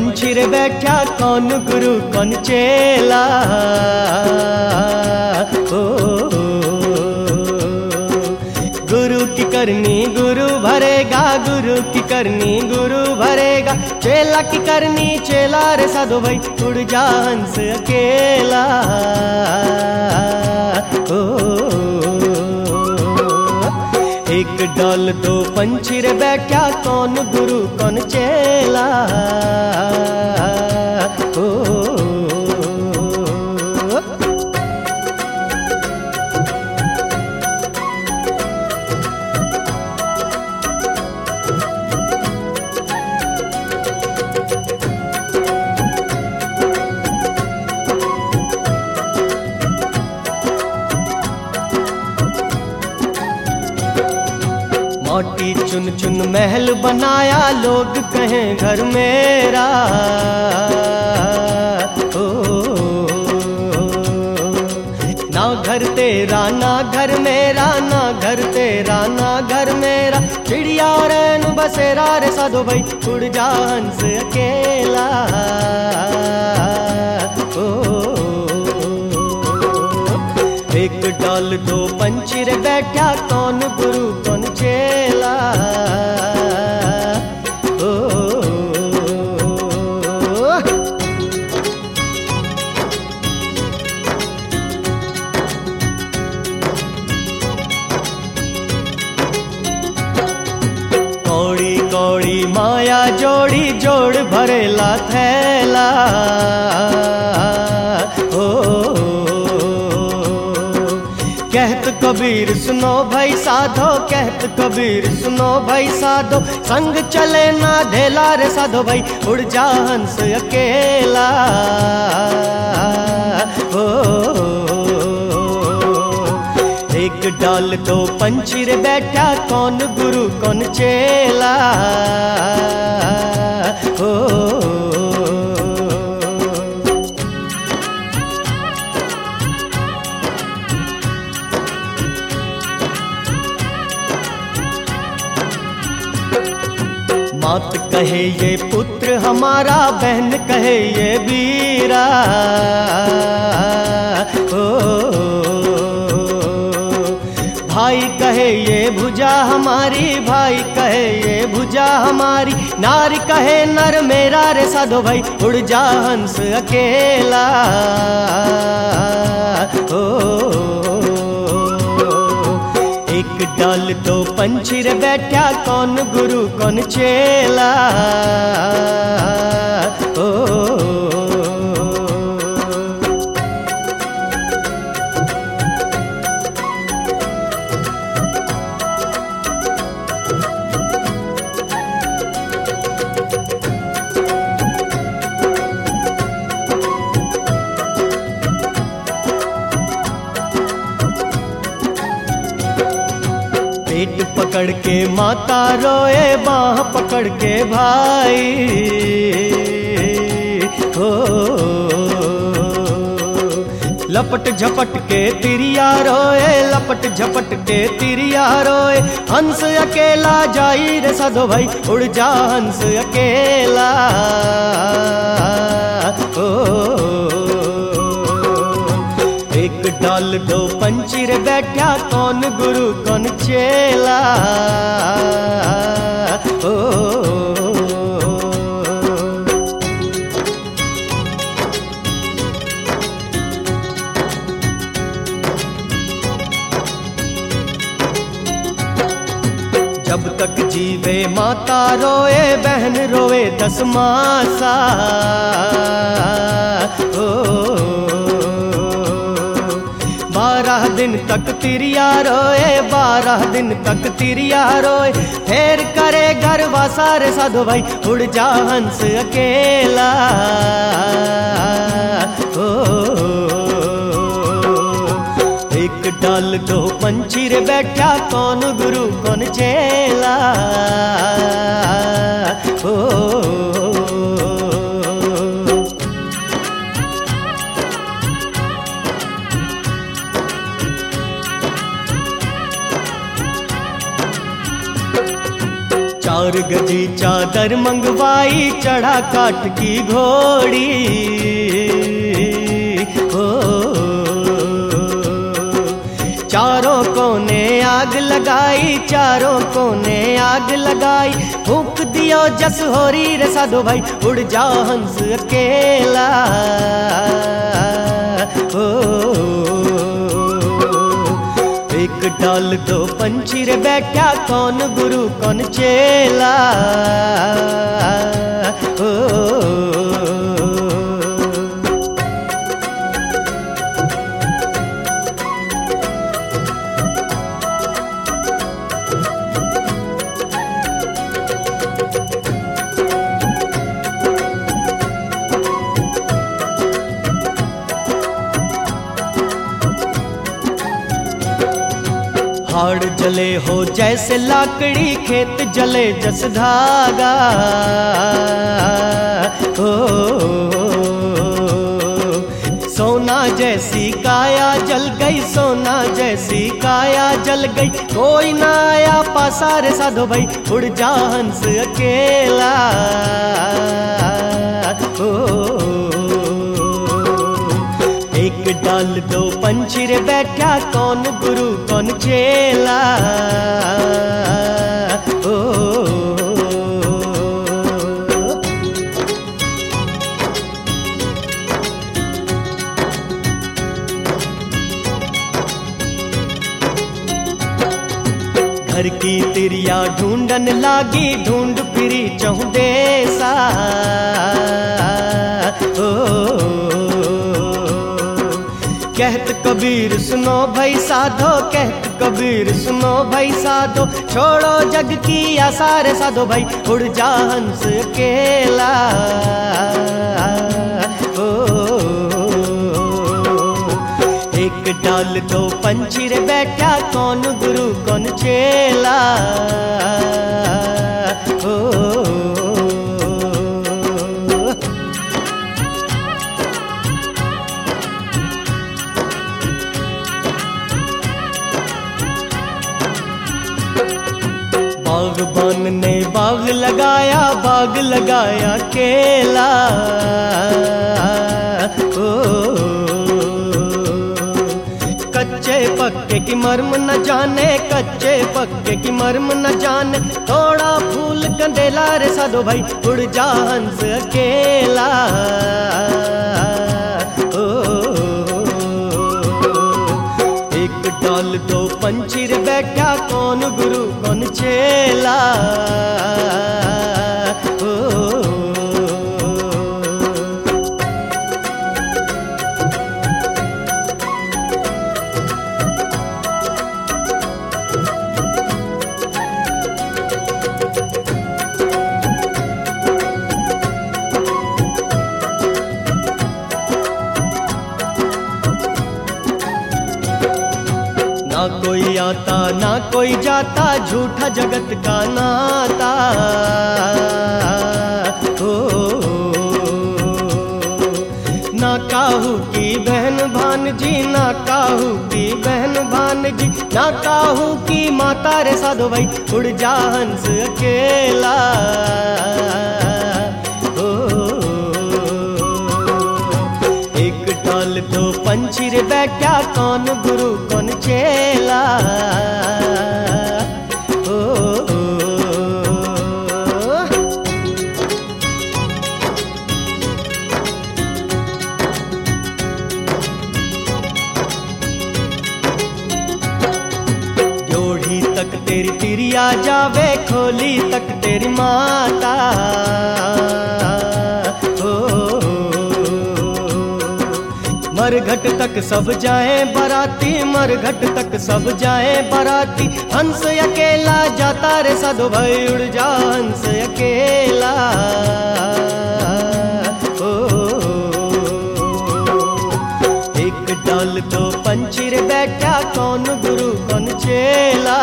पंछी रे बैठा कौन गुरु कौन चेला? ओ, ओ, गुरु की करनी गुरु भरेगा गुरु की करनी गुरु भरेगा। चेला की करनी चेला रे साधो भाई उड़ जा हंस अकेला। ओ, एक डाल पंछी रे बैठा कौन गुरु कौन चेला? ओ, मोटी चुन चुन महल बनाया लोग कहें घर मेरा। ओ, ना घर तेरा ना घर मेरा ना घर तेरा ना घर मेरा। चिड़िया रैन बसेरा रे साधो भाई उड़ जा हंस अकेला। ओ, एक डाल दो पंछी रे बैठा कौन गुरु कौन चेला कौड़ी कौड़ी माया जोड़ी जोड़ भरेला थैला कबीर सुनो भाई साधो कहत कबीर सुनो भाई साधो संग चले ना ढेला रे साधो भाई उड़ जा हंस अकेला। हो एक डाल दो पंछी रे बैठा कौन गुरु कौन चेला। ओ, मात कहे ये पुत्र हमारा बहन कहे ये बीरा ओ, भाई कहे ये भुजा हमारी भाई कहे ये भुजा हमारी। नार कहे नर मेरा रे साधो भाई उड़ जा हंस अकेला। ओ, एक डाल तो पंछीर बैठा कौन गुरु कौन चेला? ओ, पेट पकड़ के माता रोए बाह पकड़ के भाई। हो। लपट झपट के तिरिया रोए लपट झपट के तिरिया रोए। हंस अकेला जाई रे साधो भाई उड़ जा हंस अकेला। ओ, एक डाल दो पंचीर बैठा कौन गुरु कौन चेला? ओ, जब तक जीवे माता रोए बहन रोए दस मासा। ओ, बारह बारह दिन तक तिरिया रोए बारह दिन तक तिरिया रोए। फिर करे घर सारे साधो भाई उड़ जा हंस अकेला। ओ, एक डाल दो पंछी रे बैठा कौन गुरु कौन चेला। ओ, गजी चादर मंगवाई, चढ़ा काट की घोड़ी। हो चारों कोने आग लगाई, चारों कोने आग लगाई। फूक दियो जस होरी रे साधो भाई, उड़ जाओ हंस अकेला। हो एक डाल दो पंछी रे बैठा कौन गुरु कौन चेला? ओ, हाड़ जले हो जैसे लाकड़ी खेत जले जस धागा। हो सोना जैसी काया जल गई, सोना जैसी काया जल गई। कोई ना आया पासारे साधो भाई, उड़ जा हंस अकेला। हो डाल दो पंछी रे बैठा कौन गुरु कौन चेला ओ, घर की तिरिया ढूंढन लागी ढूंढ फिरी चौदेसा ओ, ओ, ओ, कहत कबीर सुनो भाई साधो कहत कबीर सुनो भाई साधो छोड़ो जग की आसार साधो भाई उड़ जा हंस ओ, एक डाल दो पंछी रे बैठा कौन गुरु कौन चेला। ओ, बागबान लगाया बाग लगाया केला। ओ, कच्चे पक्के की मर्म न जाने कच्चे पक्के की मर्म न जाने। थोड़ा फूल कंदेला रे साधो भाई उड़ जा हंस अकेला। बैठा कौन गुरु कौन चेला? ओ, आता ना कोई जाता, झूठा जगत का नाता। हो ना काहू की बहन भान जी ना काहू की बहन भान जी ना काहू की माता रे साधो भाई, उड़ जा हंस अकेला। दो पंछी रे बैठा कौन गुरु कौन चेला तक तेरी तिरिया जावे खोली तक तेरी माता मरघट तक सब जाए बराती मरघट तक सब जाए बराती। हंस अकेला जाता रे साधु भाई उड़ जा हंस अकेला। ओ, एक डाल तो पंचीर बैठा कौन गुरु कौन चेला?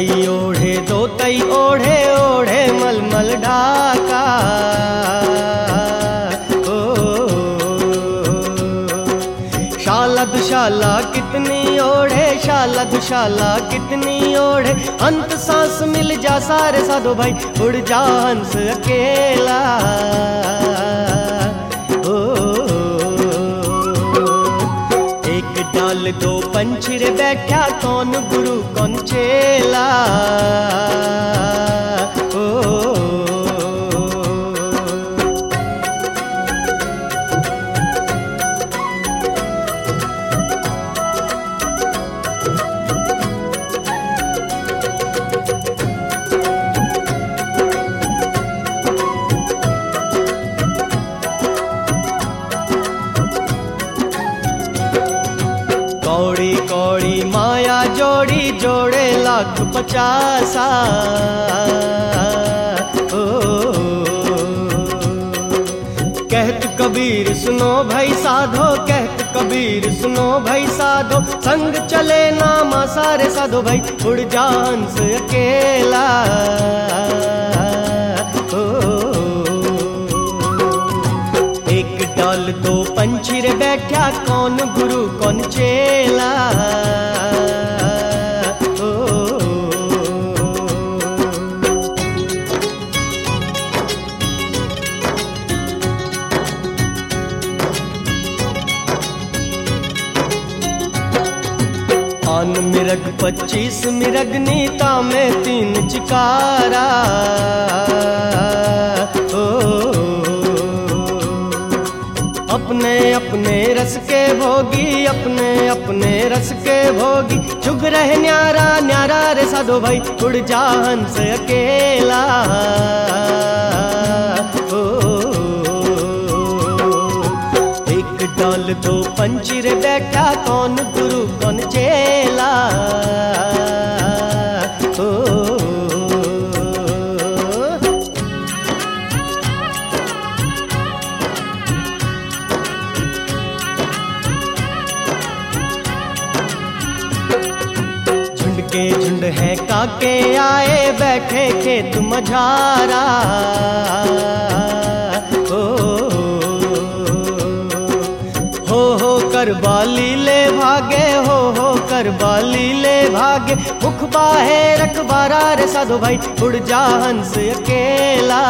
कई ओढ़े, दो कई ओढ़े ओढ़े मलमल ढाका। ओ, शाला दुशाला कितनी ओढ़े, शाला दुशाला कितनी ओढ़े। अंत सांस मिल जा सारे साधो भाई, उड़ जा हंस अकेला। डाल दो पंछीर बैठा कौन गुरु कौन चेला? ओ कौड़ी पचासा ओ। कहत कबीर सुनो भाई साधो, कहत कबीर सुनो भाई साधो, संग चले नामा सारे साधो भाई, उड़ जा हंस अकेला। दो पंछी रे बैठा, कौन गुरु, कौन चेला। मिरग, पच्चीस मिरग नीता में तीन चिकारा। ओ अपने अपने रस के भोगी, अपने अपने रस के भोगी। चुग रहे न्यारा न्यारा रे साधो भाई, उड़ जा हंस अकेला। डाल दो पंछी रे बैठा कौन गुरु कौन चेला के झुंड है काके आए बैठे खेत मझारा कर बाली ले भागे, हो हो कर बाली ले भागे। मुख बाहे रखबारा रे साधो भाई, उड़ जा हंस अकेला।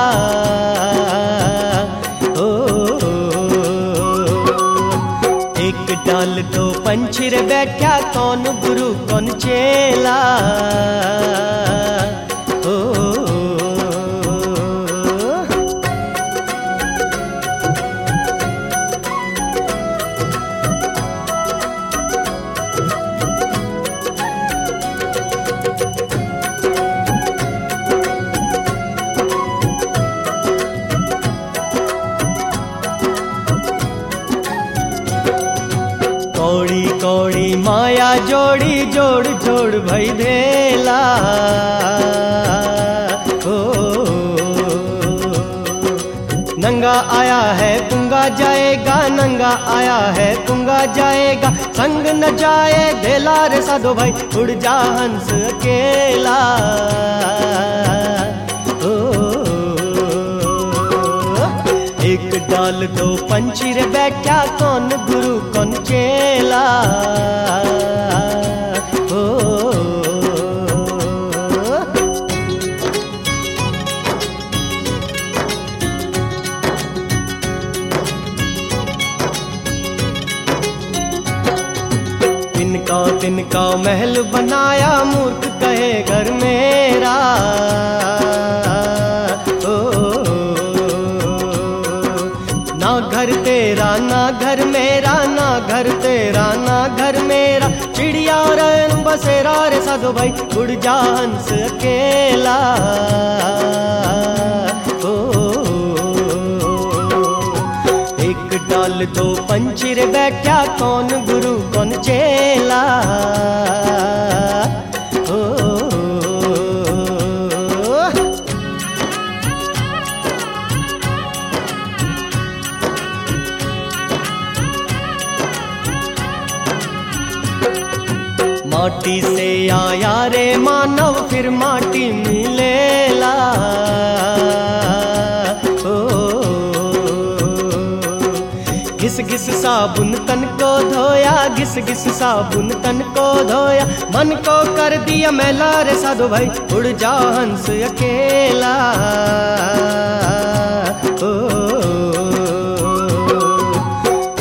ओ एक डाल दो पंछी रे बैठा कौन गुरु, कौन चेला। ओ कौड़ी जोड़ी जोड़ जोड़ भई भेला ओ नंगा आया है पुंगा जाएगा नंगा आया है पुंगा जाएगा संग न जाए भेला रे साधो भाई उड़ जा हंस अकेला एक डाल दो पंछी रे बैठा कौन गुरु कौन तिनका महल बनाया मूर्ख कहे घर मेरा ओ ना घर तेरा ना घर घर मेरा ना घर तेरा ना घर मेरा चिड़िया रैन बसेरा रे साधो भाई उड़ जा हंस अकेला डाल दो पंछी रे बैठा कौन गुरु कौन चेला माटी से आया रे मानव फिर माटी मिलेला साबुन तन को धोया घिस घिस साबुन तन को धोया। मन को कर दिया मैला रे साधु भाई उड़ जा हंस अकेला। ओ,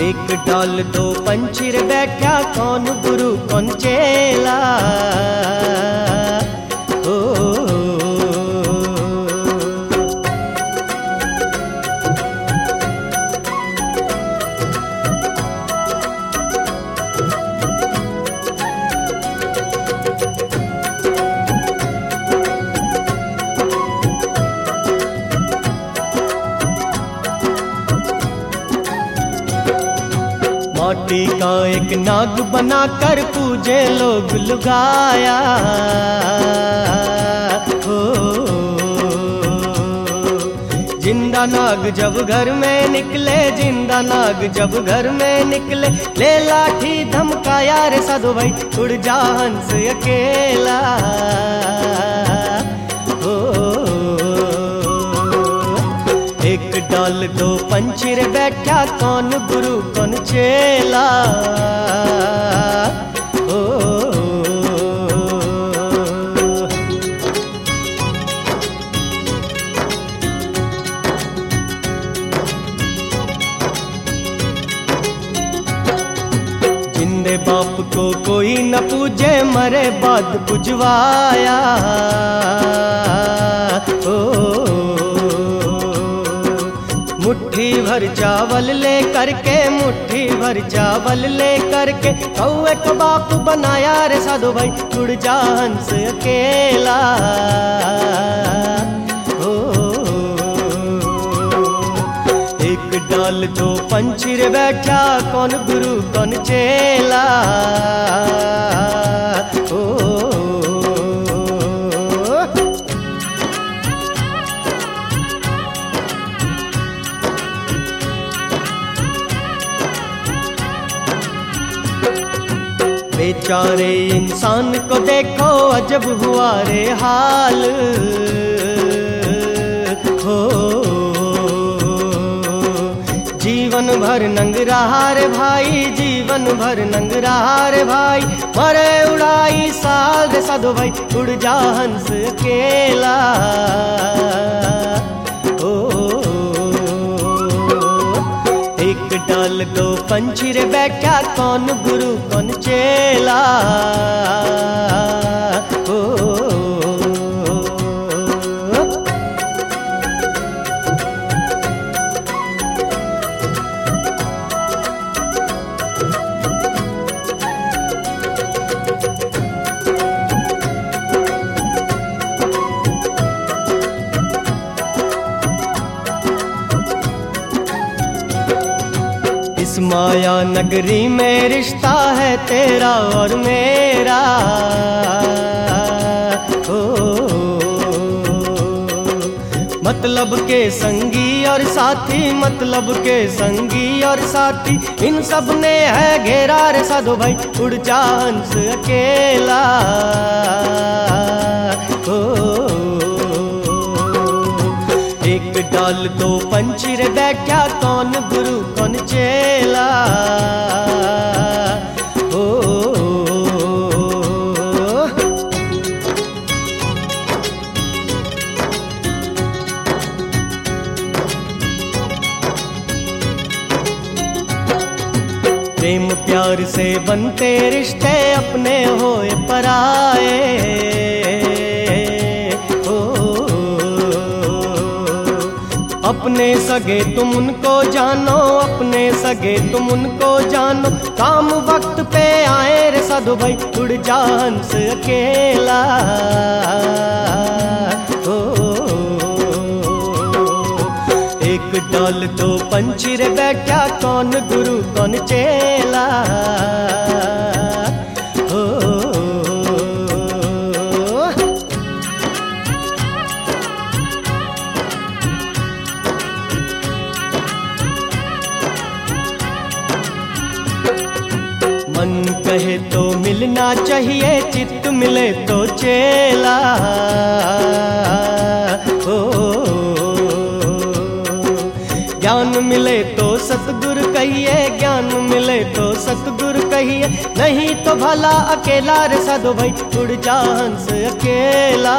एक डाल दो पंछी रे बैठा कौन गुरु कौन चेला? का एक नाग बनाकर पूजे लोग लुगाया हो ज़िंदा नाग जब घर में निकले ज़िंदा नाग जब घर में निकले ले लाठी धमकाया रे साधु भाई उड़ जा हंस अकेला एक डाल दो पंछी बैठा कौन गुरु कौन चेला ओ, जिंदे बाप को कोई न पूजे मरे बाद पुजवाया ओ, मुट्ठी भर चावल ले करके मुट्ठी भर चावल ले करके कौए को बाप बनाया रे साधु भाई उड़ जा हंस अकेला। ओ, एक डाल दो पंछी रे बैठा कौन गुरु कौन चेला। ओ, बेचारे इंसान को देखो अजब हुआ रे हाल। हो। जीवन भर नंग रहा रे भाई जीवन भर नंग रहा रे भाई। मरे उड़ाई साग साधु भाई उड़ जा हंस अकेला ओ, डाल दो पंछी रे बैठा कौन गुरु कौन चेला? ओ, माया नगरी में रिश्ता है तेरा और मेरा। ओ, मतलब के संगी और साथी मतलब के संगी और साथी इन सबने है घेरा रे साधु भाई उड़ जा हंस अकेला। एक डाल दो पंछी रे बैठा कौन गुरु, कौन चेला? प्रेम प्यार से बनते रिश्ते अपने होए पराए। अपने सगे तुम उनको जानो अपने सगे तुम उनको जानो। काम वक्त पे आए रे साधु भाई उड़ जा हंस अकेला। ओ, एक डाल तो पंछी रे बैठा कौन गुरु कौन चेला? मिलना चाहिए, चित्त मिले तो चेला। ओ ज्ञान मिले तो सतगुरु कहिए, ज्ञान मिले तो सतगुरु कहिए। नहीं तो भला अकेला रे साधो भाई, उड़ जा हंस अकेला।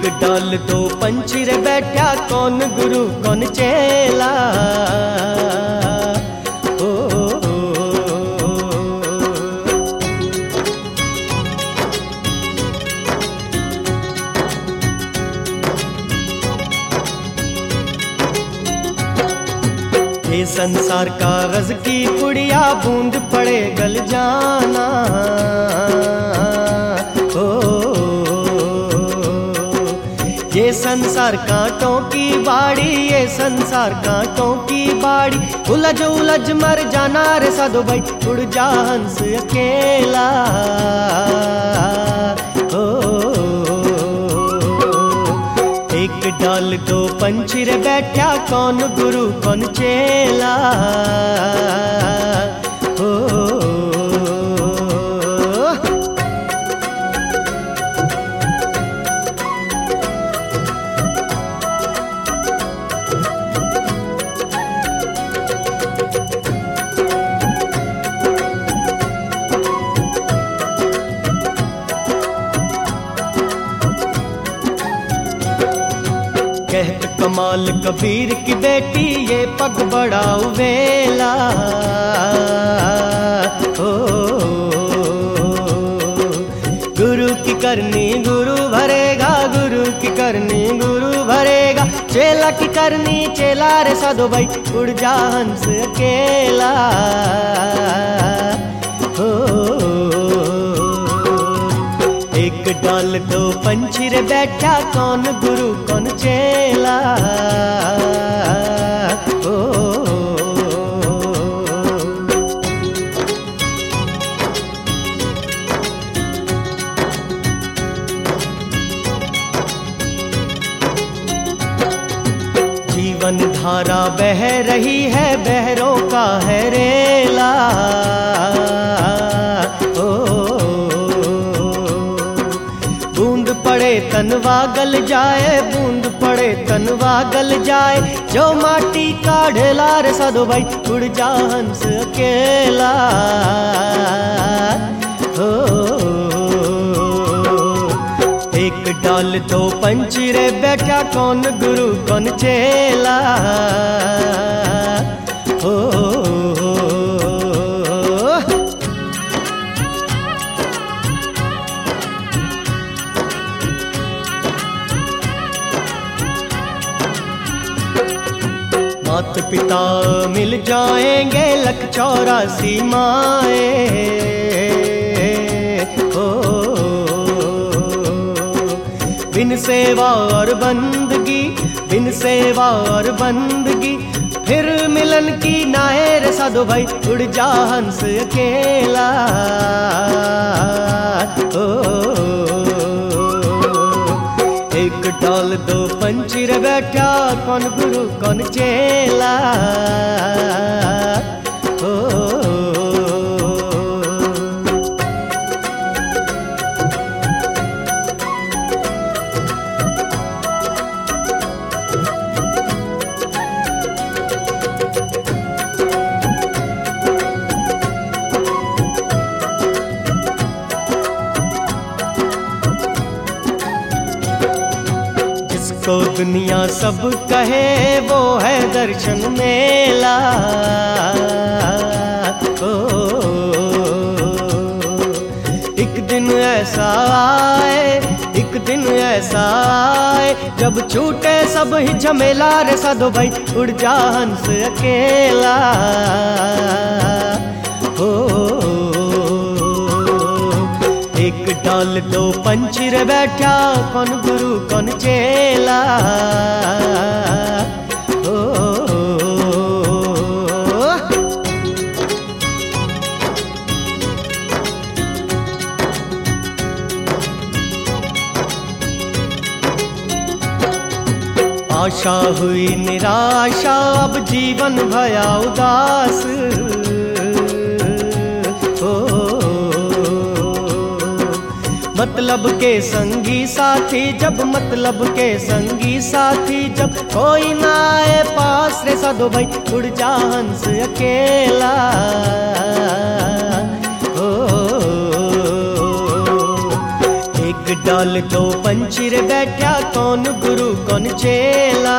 एक डाल दो पंछी रे बैठा, कौन गुरु, कौन चेला? संसार का रज की पुड़िया, बूंद पड़े गल जाना। संसार कांटों की बाड़ी, ये संसार कांटों की बाड़ी। उलझ उलझ मर जाना रे साधो भाई, उड़ जा हंस अकेला। ओ, एक डाल दो पंछी रे बैठा, कौन गुरु, कौन चेला? कमाल कबीर की बेटी, ये पग बड़ा वेला। ओ, गुरु की करनी गुरु भरेगा, गुरु की करनी गुरु भरेगा। चेला की करनी चेला रे साधो भाई, उड़ जा हंस अकेला। एक डाल दो पंछी रे बैठा कौन गुरु कौन चेला? जीवन धारा बह रही है बहरों का है रेला। तनवा गल जाए, बूंद पड़े तनवा गल जाए। जो माटी का ढेला रे साधो भाई उड़ जा हंस अकेला। हो। एक डाल दो पंछी रे बैठा कौन गुरु कौन चेला। हो। मात पिता मिल जाएँगे लख चौरासी माए। हो। बिन सेवा और बंदगी, बिन सेवा और बंदगी, फिर मिलन की नायर साधो भाई, उड़ जा हंस अकेला ओ एक डाल दो पंछी रे बैठा कौन गुरु कौन चेला ओ जिसको दुनिया सब कहे, वो है दर्शन मेला। ओ, एक दिन ऐसा आए, एक दिन ऐसा आए, जब छूटे सब ही झमेला, रे साधो भाई, उड़ जा हंस अकेला। हो डाल दो पंछी रे बैठा, कौन गुरु, कौन चेला? आशा हुई निराशा, अब जीवन भया उदास। मतलब के संगी साथी, जब मतलब के संगी साथी, जब कोई ना आए पास रे साधो भाई, उड़ जा हंस अकेला। एक डाल दो पंछी रे बैठा कौन गुरु, कौन चेला?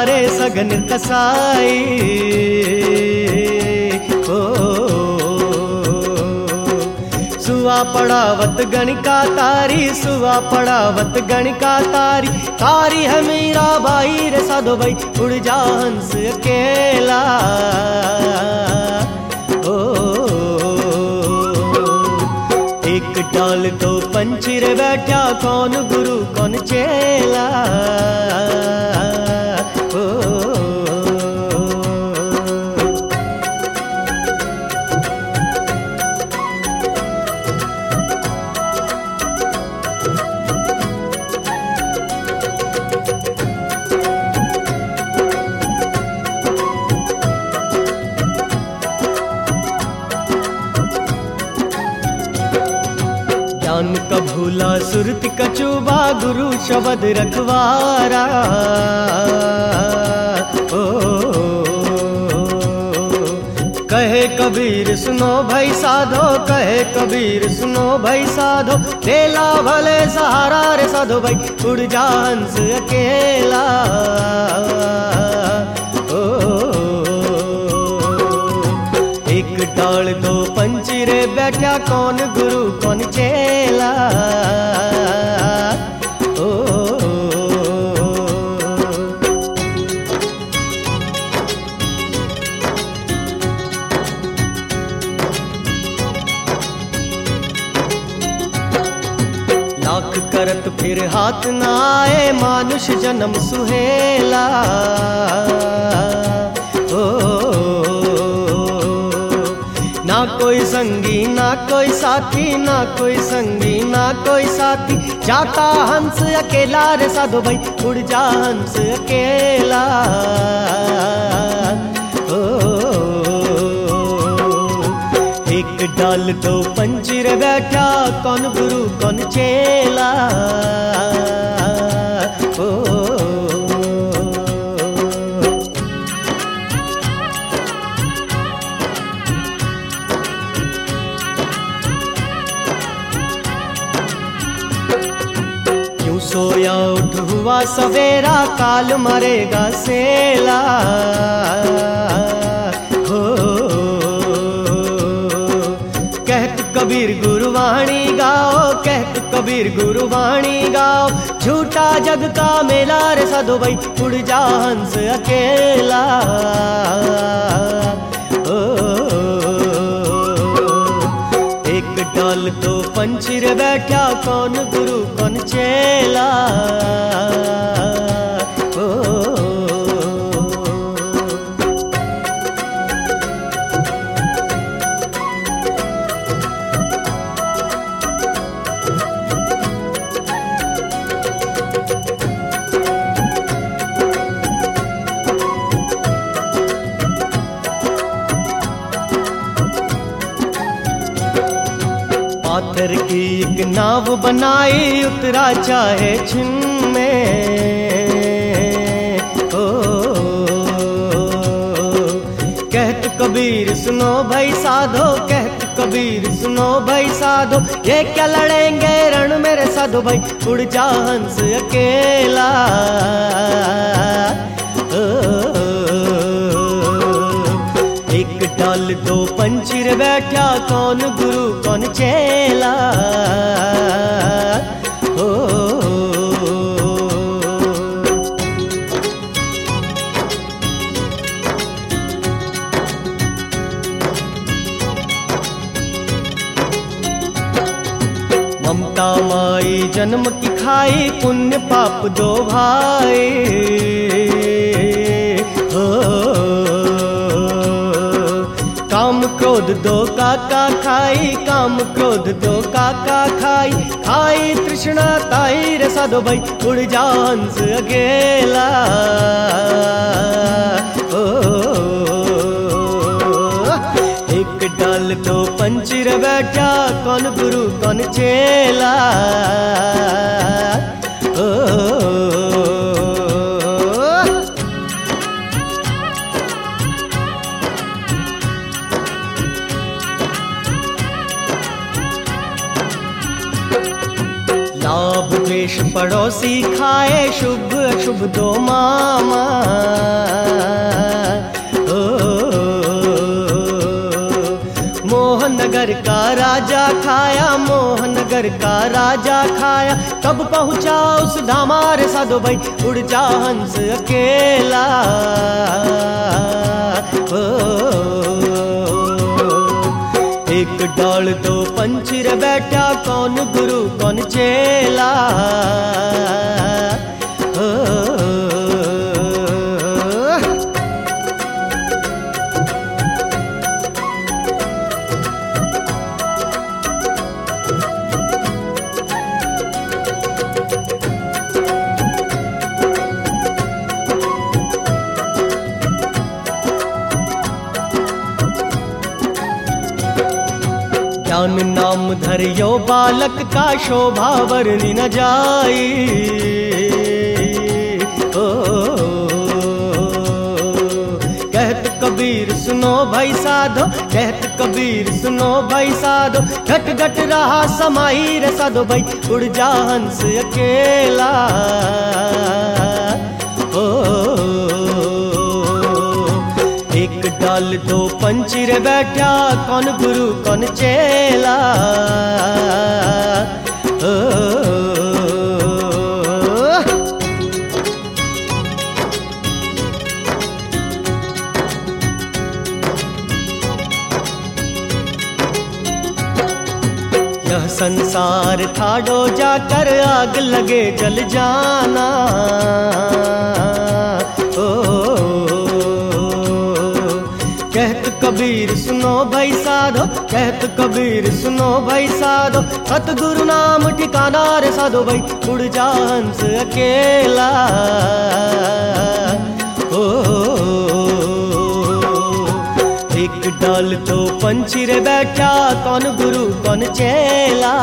तारे सगन कसाई। ओ सुआ पड़ावत गणिका तारी सुआ पड़ावत गणिका तारी। तारी है मीरा बाई रे साधो भाई, उड़ जा हंस अकेला। ओ। एक डाल दो पंछी रे बैठा, कौन गुरु, कौन चेला? ओ सुरत कचुबा गुरु शब्द रखवारा। ओ, कहे कबीर सुनो भाई साधो, कहे कबीर सुनो भाई साधो तेला भले सहारा रे साधो भाई, उड़ जा हंस अकेला। डाल दो पंचीरे बैठा कौन गुरु कौन चेला लाख करत फिर हाथ ना आए मानुष जन्म सुहेला कोई संगी, ना कोई साथी, ना कोई संगी, ना कोई साथी। जाता हंस अकेला रे साधु भाई, उड़ जा हंस अकेला। एक डाल दो पंजीर बैठा, कौन गुरु, कौन चेला। ओ सोया उठ हुआ सवेरा, काल मरेगा सेला। हो। कहत कबीर गुरुवाणी गाओ, कहत कबीर गुरुवाणी गाओ, झूठा जग का मेला रे साधो भाई, उड़ जा हंस अकेला। डाल तो पंछी बैठा कौन गुरु कौन चेला? ओ पाथर नाव बनाई उतरा चाहे छिन में। ओ, कहत कबीर सुनो भाई साधो, कहत कबीर सुनो भाई साधो, ये क्या लड़ेंगे रण मेरे साधो भाई, उड़ जा हंस अकेला। डाल दो पंचिर बैठा, कौन गुरु, कौन चेला? ममता माई जन्म की खाई, पुण्य पाप दो भाई। हो क्रोध दो काका खाई, काम क्रोध दो काका खाई। खाई तृष्णा, ताई रे साधो भाई, उड़ जा हंस अकेला। ओ, एक डाल तो पंचिर बैठा, कौन गुरु, कौन चेला। ओ लाभ द्वेष पड़ोसी खाए शुभ शुभ दो मामा। ओ मोहनगर का राजा खाया, मोहनगर का राजा खाया। कब पहुँचा उस धामार साधो भाई, उड़ जा हंस अकेला। ओ। एक डाल दो पंचिर बैठा कौन गुरु कौन चेला धरियो बालक का शोभा वर्णि न जाई कहत कबीर सुनो भाई साधो कहत कबीर सुनो भाई साधो घट घट रहा समाई रे साधो भाई उड़ जा हंस अकेला डाल दो पंचिर बैठा कौन गुरु, कौन चेला? ओ, यह संसार ठाडो जाकर आग लगे जल जाना। ओ कहत कबीर सुनो भाई साधो कहत कबीर सुनो भाई साधो, सतगुरु नाम ठिकाना रे साधो भाई, उड़ जा हंस अकेला। ओ, एक डाल तो पंछी रे बैठा, कौन गुरु, कौन चेला।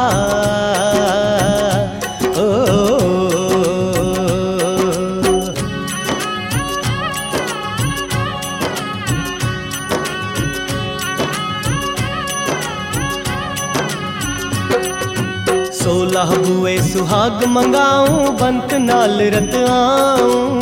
सोलह बुए सुहाग मंगाऊं, बंत नाल रत आऊँ।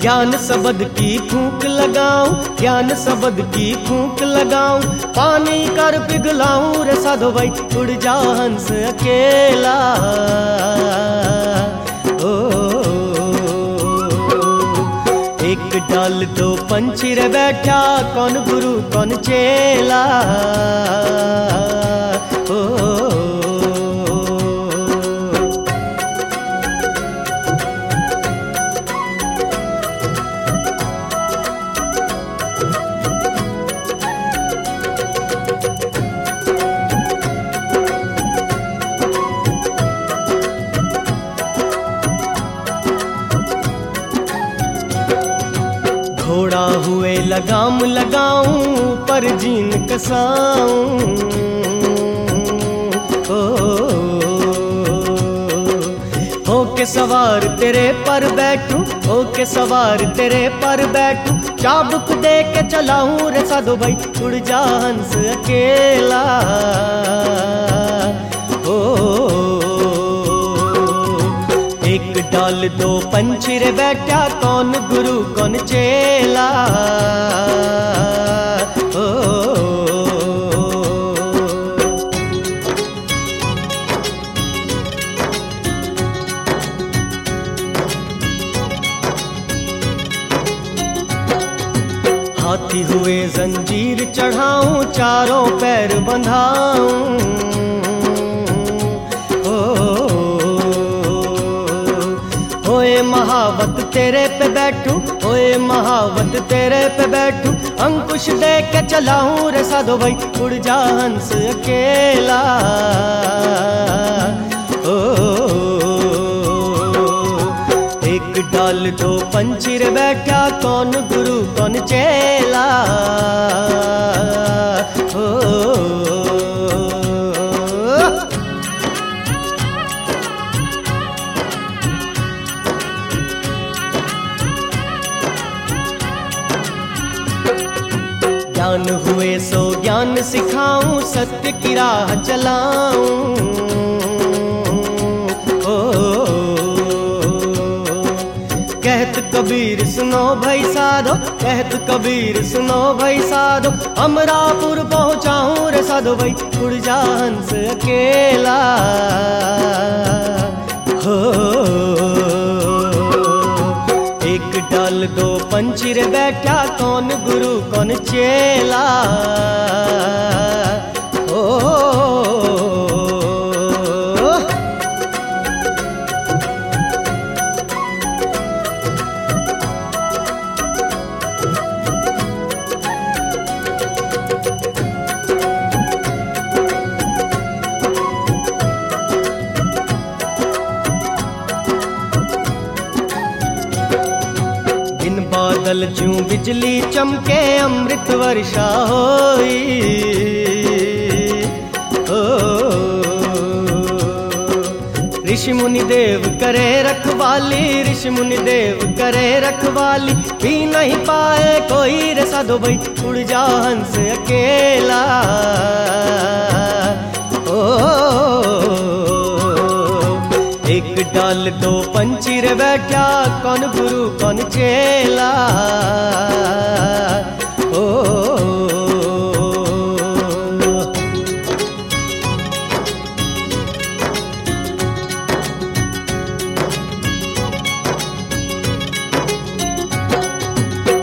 ज्ञान शब्द की फूक लगाऊँ, ज्ञान शब्द की फूक लगाऊँ। पानी कर पिघलाऊं रे साधो भाई उड़ जा हंस अकेला। एक डाल दो पंछी रे बैठा कौन गुरु कौन चेला? पर जीन कसाऊं। हो सवार तेरे पर बैठू हो के सवार तेरे पर बैठू। चाबुक दे के चलाऊं रे साधो भाई, उड़ जा हंस अकेला। ओ। एक डाल दो पंछी रे बैठा, कौन गुरु, कौन चेला? हाथी हुए जंजीर चढ़ाऊं चारों पैर बंधाऊं। महावत तेरे पे बैठू होए महावत तेरे पे बैठू, अंकुश दे के चलाऊं रे साधो भाई, उड़ जा हंस अकेला। ओ, एक डाल दो पंछी रे बैठा, कौन गुरु, कौन चेला? ओ हुए, सो ज्ञान सिखाऊं, सत्य की राह चलाऊं। ओ, कहत कबीर सुनो भाई साधो, कहत कबीर सुनो भाई साधो, अमरापुर पहुंचाऊं रे साधो भाई उड़ जा हंस अकेला। हो एक दो पंचिर बैठा कौन गुरु कौन चेला? ओ बिन ज्यों बिजली चमके अमृत वर्षा होई ओ ऋषि मुनि देव करे रखवाली ऋषि मुनि देव करे रखवाली भी नहीं पाए कोई रे साधो भाई उड़ जा हंस अकेला ओ एक डाल दो पंछी रे बैठा, कौन गुरु, कौन चेला? ओ,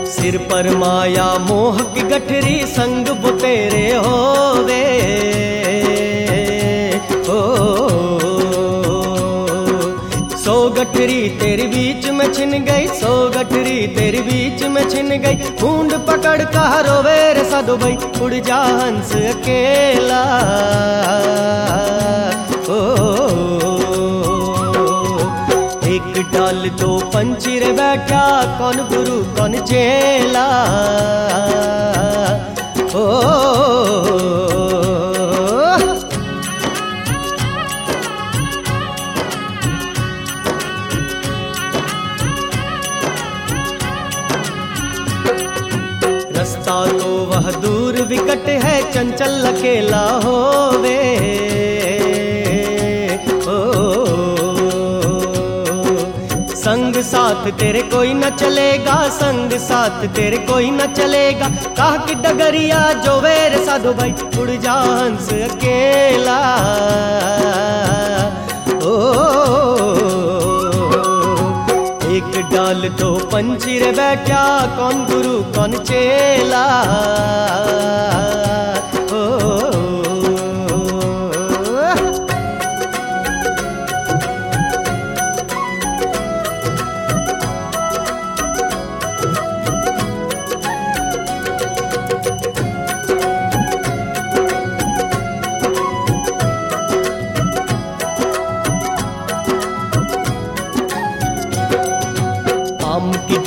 सिर पर माया, मोह की गठरी, संग वो तेरे होवे। ओ सो गठरी तेरे बीच में छिन गई, सो गठरी तेरे बीच में छिन गई। बूंद पकड़ का रोवे रे साधो भाई, उड़ जा हंस अकेला। ओ, एक डाल दो पंछी रे बैठा, कौन गुरु, कौन चेला। ओ रास्ता विकट है चंचल अकेला ओ संग साथ तेरे कोई न चलेगा, संग साथ तेरे कोई न चलेगा। कहा कि डगरिया जो वेर साधो भाई, उड़ जा हंस अकेला। ओ एक डाल तो पंजीर बैठा कौन गुरु कौन चेला?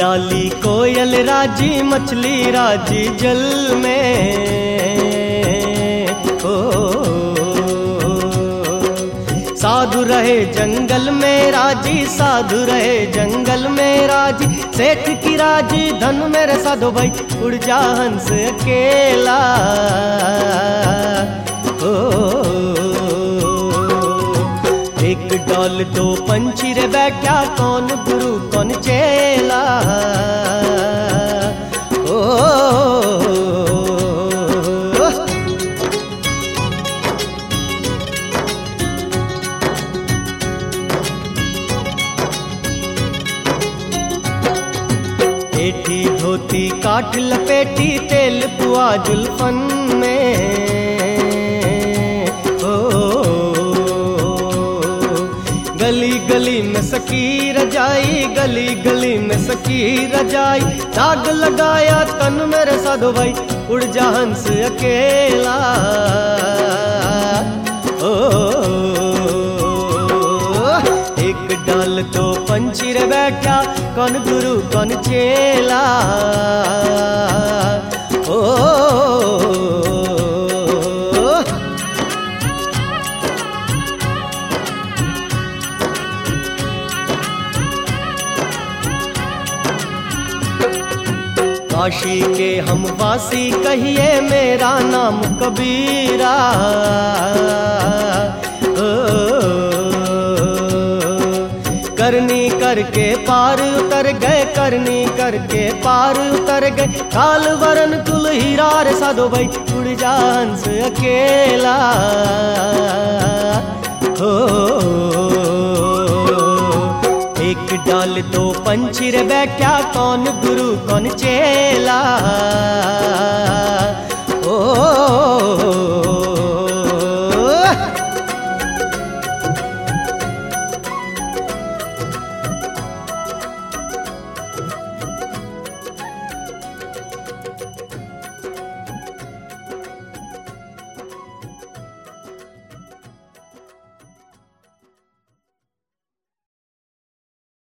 डाली कोयल राज़ी मछली राज़ी जल में। ओ। साधु रहे जंगल में राज़ी साधु रहे जंगल में राज़ी। सेठ की राज़ी धन मेरे साधु भाई उड़ जा हंस अकेला। ओ, एक डॉल दो पंछी रे बैठा कौन गुरु कौन चेला ओ एठी धोती काठ लपेटी तेल पुआ जुल्फन में में सकीर जाई गली गली में सकी रजाई। दाग लगाया तन मेरे साधु भाई उड़ जा हंस अकेला। ओ एक डाल तो पंछी रे बैठा कौन गुरु कौन चेला। ओ, ओ, ओ, ओ, ओ, ओ, ओ, ओ काशी के हम वासी कहिए मेरा नाम कबीरा। करनी करके पार उतर गए, करनी करके पार उतर गए। काल वरन कुल हीरा रे साधो भाई, उड़ जा अकेला। हो एक डाल दो पंछीर रे बैठा कौन गुरु कौन चेला? ओ